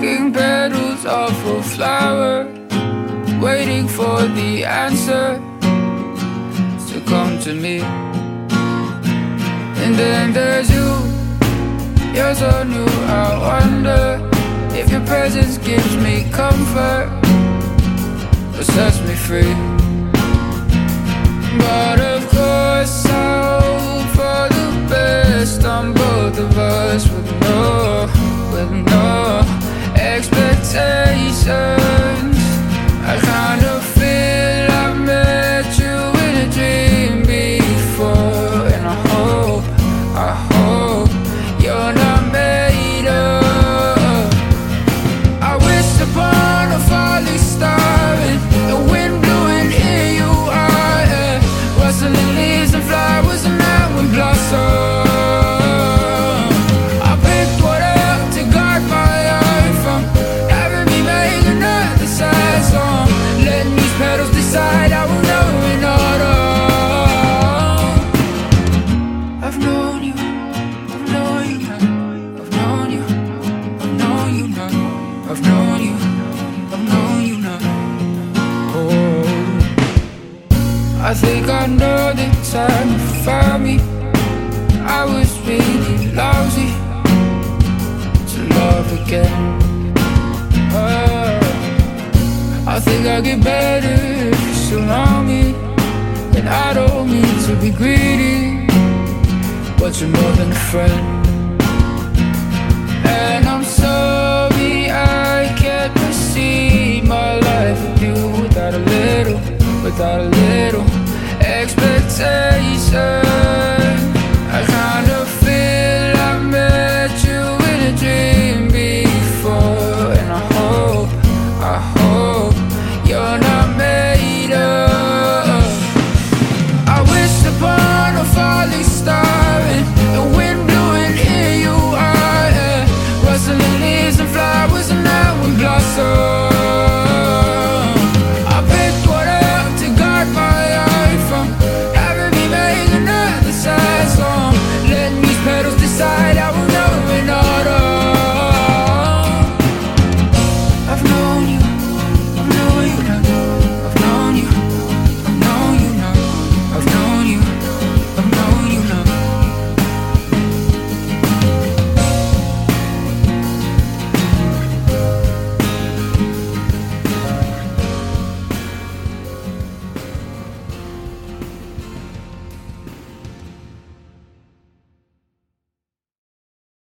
picking petals off a flower, waiting for the answer to come to me. And then there's you, you're so new. I wonder if your presence gives me comfort or sets me free. I think I know the time you found me. I was really lousy to love again. Oh, I think I'll get better if you surround me. And I don't mean to be greedy, but you're more than a friend. And I'm sorry I can't proceed my life with you without a little, without a little expectations.